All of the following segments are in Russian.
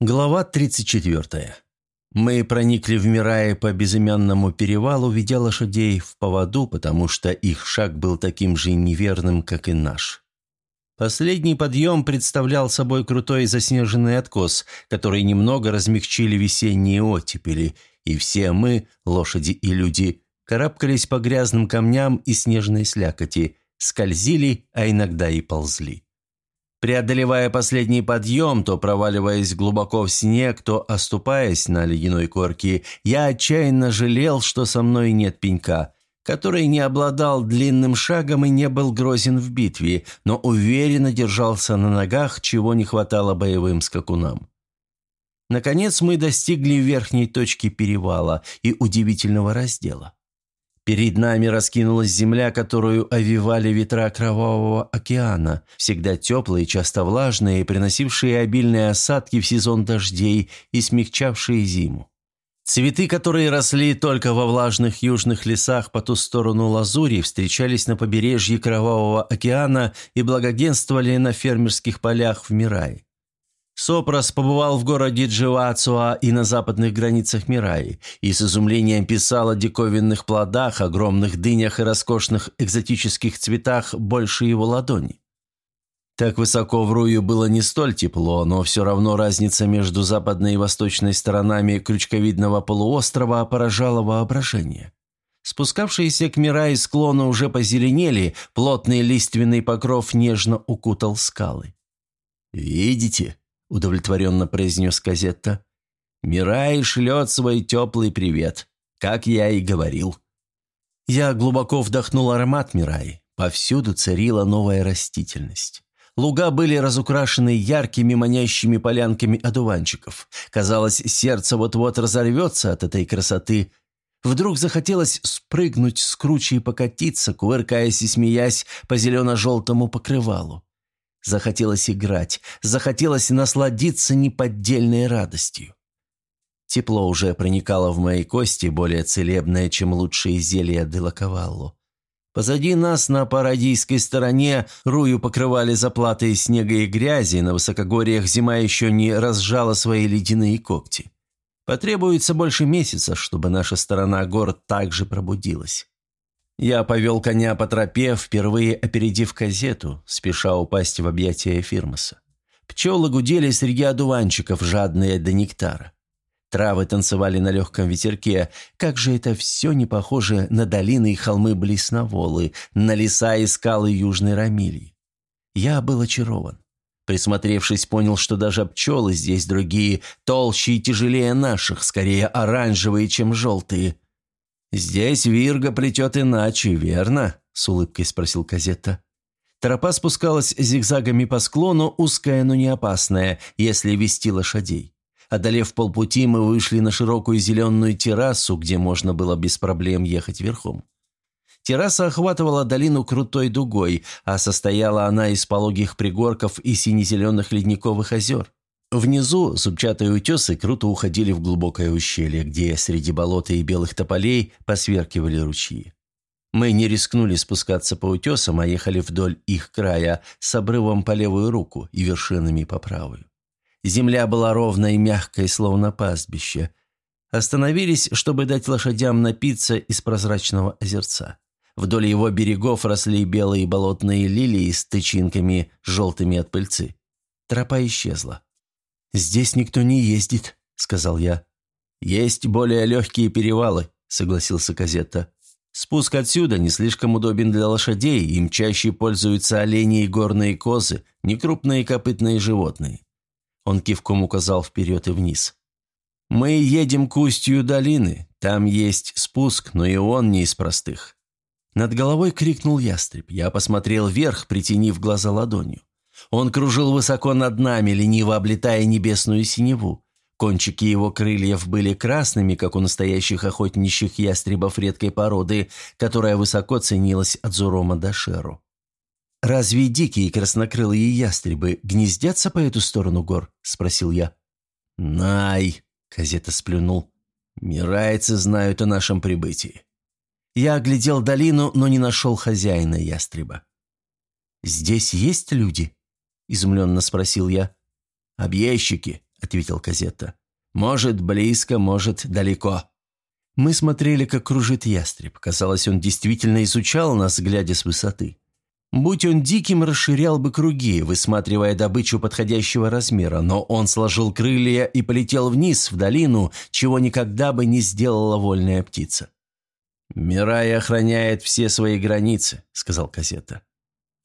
Глава 34. Мы проникли в Мирае по безымянному перевалу, ведя лошадей в поводу, потому что их шаг был таким же неверным, как и наш. Последний подъем представлял собой крутой заснеженный откос, который немного размягчили весенние оттепели, и все мы, лошади и люди, карабкались по грязным камням и снежной слякоти, скользили, а иногда и ползли. Преодолевая последний подъем, то проваливаясь глубоко в снег, то оступаясь на ледяной корке, я отчаянно жалел, что со мной нет пенька, который не обладал длинным шагом и не был грозен в битве, но уверенно держался на ногах, чего не хватало боевым скакунам. Наконец мы достигли верхней точки перевала и удивительного раздела. Перед нами раскинулась земля, которую овивали ветра Кровавого океана, всегда теплые, часто влажные, приносившие обильные осадки в сезон дождей и смягчавшие зиму. Цветы, которые росли только во влажных южных лесах по ту сторону Лазури, встречались на побережье Кровавого океана и благоденствовали на фермерских полях в Мирае. Сопрос побывал в городе Дживацуа и на западных границах Мираи, и с изумлением писал о диковинных плодах, огромных дынях и роскошных экзотических цветах больше его ладони. Так высоко в Рую было не столь тепло, но все равно разница между западной и восточной сторонами крючковидного полуострова поражала воображение. Спускавшиеся к Мираи склоны уже позеленели, плотный лиственный покров нежно укутал скалы. «Видите?» – удовлетворенно произнес Казетта. «Мирай шлет свой теплый привет, как я и говорил». Я глубоко вдохнул аромат Мираи. Повсюду царила новая растительность. Луга были разукрашены яркими манящими полянками одуванчиков. Казалось, сердце вот-вот разорвется от этой красоты. Вдруг захотелось спрыгнуть с кручи и покатиться, кувыркаясь и смеясь по зелено-желтому покрывалу. Захотелось играть, захотелось насладиться неподдельной радостью. Тепло уже проникало в мои кости, более целебное, чем лучшие зелья Делаковаллу. Позади нас на парадийской стороне рую покрывали заплаты снега и грязи, на высокогорьях зима еще не разжала свои ледяные когти. Потребуется больше месяца, чтобы наша сторона гор также пробудилась. Я повел коня по тропе, впервые опередив газету, спеша упасть в объятия Фирмаса. Пчелы гудели среди одуванчиков, жадные до нектара. Травы танцевали на легком ветерке. Как же это все не похоже на долины и холмы Блесноволы, на леса и скалы Южной Рамильи. Я был очарован. Присмотревшись, понял, что даже пчелы здесь другие, толще и тяжелее наших, скорее оранжевые, чем желтые – «Здесь Вирга плетет иначе, верно?» – с улыбкой спросил Казетта. Тропа спускалась зигзагами по склону, узкая, но не опасная, если вести лошадей. Одолев полпути, мы вышли на широкую зеленую террасу, где можно было без проблем ехать верхом. Терраса охватывала долину крутой дугой, а состояла она из пологих пригорков и сине-зеленых ледниковых озер. Внизу зубчатые утесы круто уходили в глубокое ущелье, где среди болота и белых тополей посверкивали ручьи. Мы не рискнули спускаться по утесам, а ехали вдоль их края с обрывом по левую руку и вершинами по правую. Земля была ровной и мягкой, словно пастбище. Остановились, чтобы дать лошадям напиться из прозрачного озерца. Вдоль его берегов росли белые болотные лилии с тычинками, желтыми от пыльцы. Тропа исчезла. «Здесь никто не ездит», — сказал я. «Есть более легкие перевалы», — согласился Казетта. «Спуск отсюда не слишком удобен для лошадей, им чаще пользуются олени и горные козы, некрупные копытные животные». Он кивком указал вперед и вниз. «Мы едем к устью долины, там есть спуск, но и он не из простых». Над головой крикнул ястреб. Я посмотрел вверх, притянив глаза ладонью. Он кружил высоко над нами, лениво облетая небесную синеву. Кончики его крыльев были красными, как у настоящих охотничьих ястребов редкой породы, которая высоко ценилась от Зурома до Шеру. «Разве дикие краснокрылые ястребы гнездятся по эту сторону гор?» – спросил я. «Най!» – Казета сплюнул. «Мирайцы знают о нашем прибытии». Я оглядел долину, но не нашел хозяина ястреба. «Здесь есть люди?» – изумленно спросил я. «Объездчики. — ответил Казетта. «Может, близко, может, далеко». Мы смотрели, как кружит ястреб. Казалось, он действительно изучал нас, глядя с высоты. Будь он диким, расширял бы круги, высматривая добычу подходящего размера, но он сложил крылья и полетел вниз, в долину, чего никогда бы не сделала вольная птица. «Мирай охраняет все свои границы», — сказал Казета.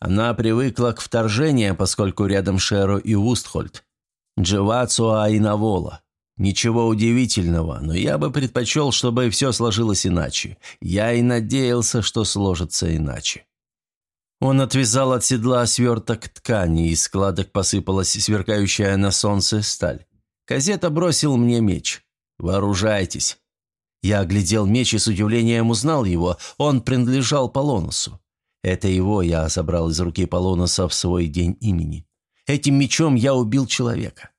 Она привыкла к вторжениям, поскольку рядом Шеро и Устхольд. Дживацуа и Навола. Ничего удивительного, но я бы предпочел, чтобы все сложилось иначе. Я и надеялся, что сложится иначе. Он отвязал от седла сверток ткани, из складок посыпалась сверкающая на солнце сталь. Казета бросил мне меч. «Вооружайтесь». Я оглядел меч и с удивлением узнал его. Он принадлежал Полонусу. Это его я забрал из руки Полонуса в свой день имени. Этим мечом я убил человека.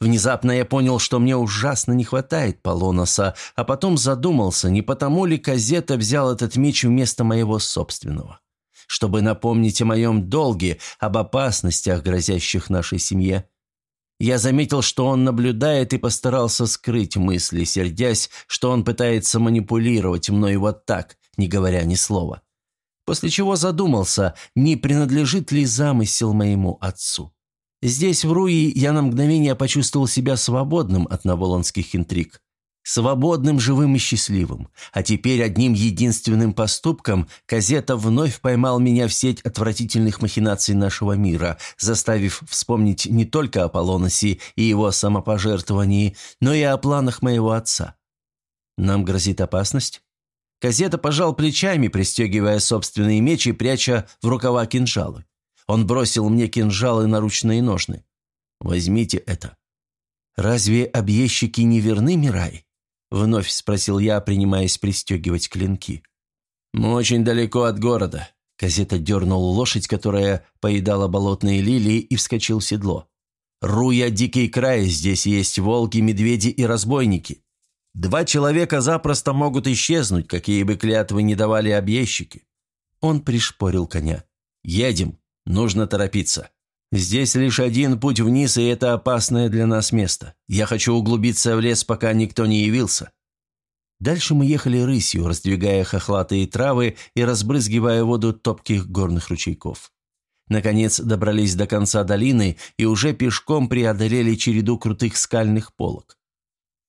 Внезапно я понял, что мне ужасно не хватает Полоноса, а потом задумался, не потому ли Казета взял этот меч вместо моего собственного чтобы напомнить о моем долге, об опасностях, грозящих нашей семье. Я заметил, что он наблюдает и постарался скрыть мысли, сердясь, что он пытается манипулировать мной вот так, не говоря ни слова. После чего задумался, не принадлежит ли замысел моему отцу. Здесь, в Руи, я на мгновение почувствовал себя свободным от наволонских интриг. Свободным, живым и счастливым. А теперь одним единственным поступком Казета вновь поймал меня в сеть отвратительных махинаций нашего мира, заставив вспомнить не только о Полоносе и его самопожертвовании, но и о планах моего отца. Нам грозит опасность? Казета пожал плечами, пристегивая собственные мечи, пряча в рукава кинжалы. Он бросил мне кинжалы на ручные ножны. «Возьмите это». «Разве объездчики не верны, Мирай?» Вновь спросил я, принимаясь пристегивать клинки. «Мы очень далеко от города». Казета дернул лошадь, которая поедала болотные лилии, и вскочил в седло. «Руя дикий край, здесь есть волки, медведи и разбойники. Два человека запросто могут исчезнуть, какие бы клятвы не давали объездчики». Он пришпорил коня. «Едем. Нужно торопиться». Здесь лишь один путь вниз, и это опасное для нас место. Я хочу углубиться в лес, пока никто не явился». Дальше мы ехали рысью, раздвигая хохлатые травы и разбрызгивая воду топких горных ручейков. Наконец добрались до конца долины и уже пешком преодолели череду крутых скальных полок.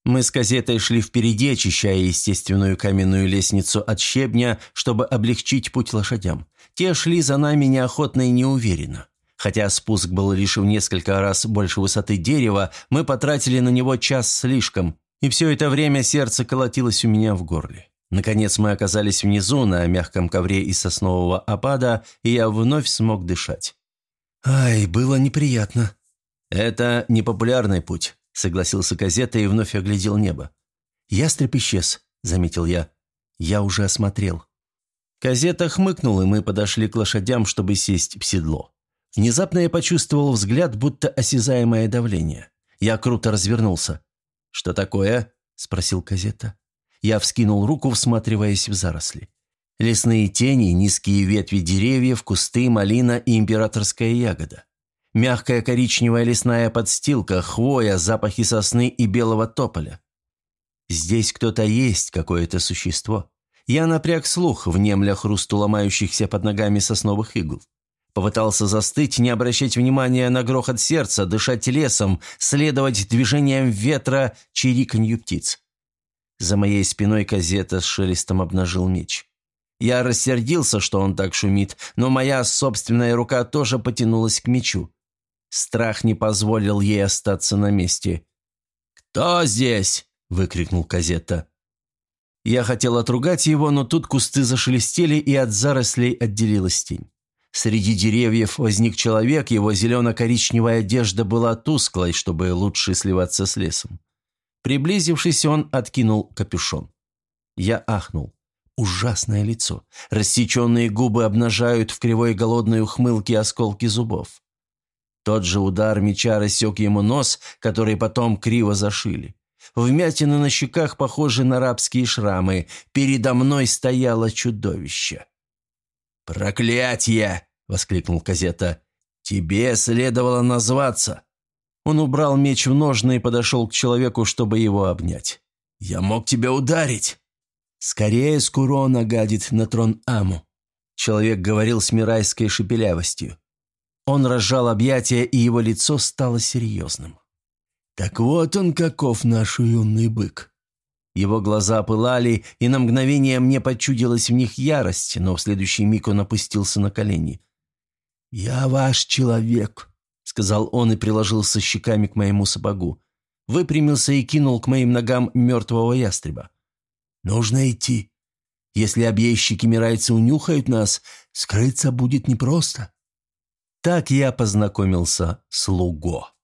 Мы с газетой шли впереди, очищая естественную каменную лестницу от щебня, чтобы облегчить путь лошадям. Те шли за нами неохотно и неуверенно. Хотя спуск был лишь в несколько раз больше высоты дерева, мы потратили на него час слишком, и все это время сердце колотилось у меня в горле. Наконец мы оказались внизу, на мягком ковре из соснового опада, и я вновь смог дышать. «Ай, было неприятно». «Это непопулярный путь», — согласился Казета и вновь оглядел небо. «Ястреб исчез», — заметил я. «Я уже осмотрел». Казета хмыкнул, и мы подошли к лошадям, чтобы сесть в седло. Внезапно я почувствовал взгляд, будто осязаемое давление. Я круто развернулся. «Что такое?» – спросил Казета. Я вскинул руку, всматриваясь в заросли. Лесные тени, низкие ветви деревьев, кусты, малина и императорская ягода. Мягкая коричневая лесная подстилка, хвоя, запахи сосны и белого тополя. Здесь кто-то есть, какое-то существо. Я напряг слух, внемля хрусту ломающихся под ногами сосновых игл. Попытался застыть, не обращать внимания на грохот сердца, дышать лесом, следовать движениям ветра, чириканью птиц. За моей спиной казета с шелестом обнажил меч. Я рассердился, что он так шумит, но моя собственная рука тоже потянулась к мечу. Страх не позволил ей остаться на месте. «Кто здесь?» – выкрикнул Казетта. Я хотел отругать его, но тут кусты зашелестели, и от зарослей отделилась тень. Среди деревьев возник человек, его зелено-коричневая одежда была тусклой, чтобы лучше сливаться с лесом. Приблизившись, он откинул капюшон. Я ахнул. Ужасное лицо. Рассеченные губы обнажают в кривой голодной ухмылке осколки зубов. Тот же удар меча рассек ему нос, который потом криво зашили. Вмятины на щеках похожи на рабские шрамы. Передо мной стояло чудовище. «Проклятье!» — воскликнул Казета. «Тебе следовало назваться». Он убрал меч в ножны и подошел к человеку, чтобы его обнять. «Я мог тебя ударить!» «Скорее Скуро нагадит на трон Аму», — человек говорил с мирайской шепелявостью. Он разжал объятия, и его лицо стало серьезным. «Так вот он каков наш юный бык!» Его глаза пылали, и на мгновение мне почудилась в них ярость, но в следующий миг он опустился на колени. «Я ваш человек», — сказал он и приложился щеками к моему сапогу. Выпрямился и кинул к моим ногам мертвого ястреба. «Нужно идти. Если объездчики-мирайцы унюхают нас, скрыться будет непросто». Так я познакомился с Луго.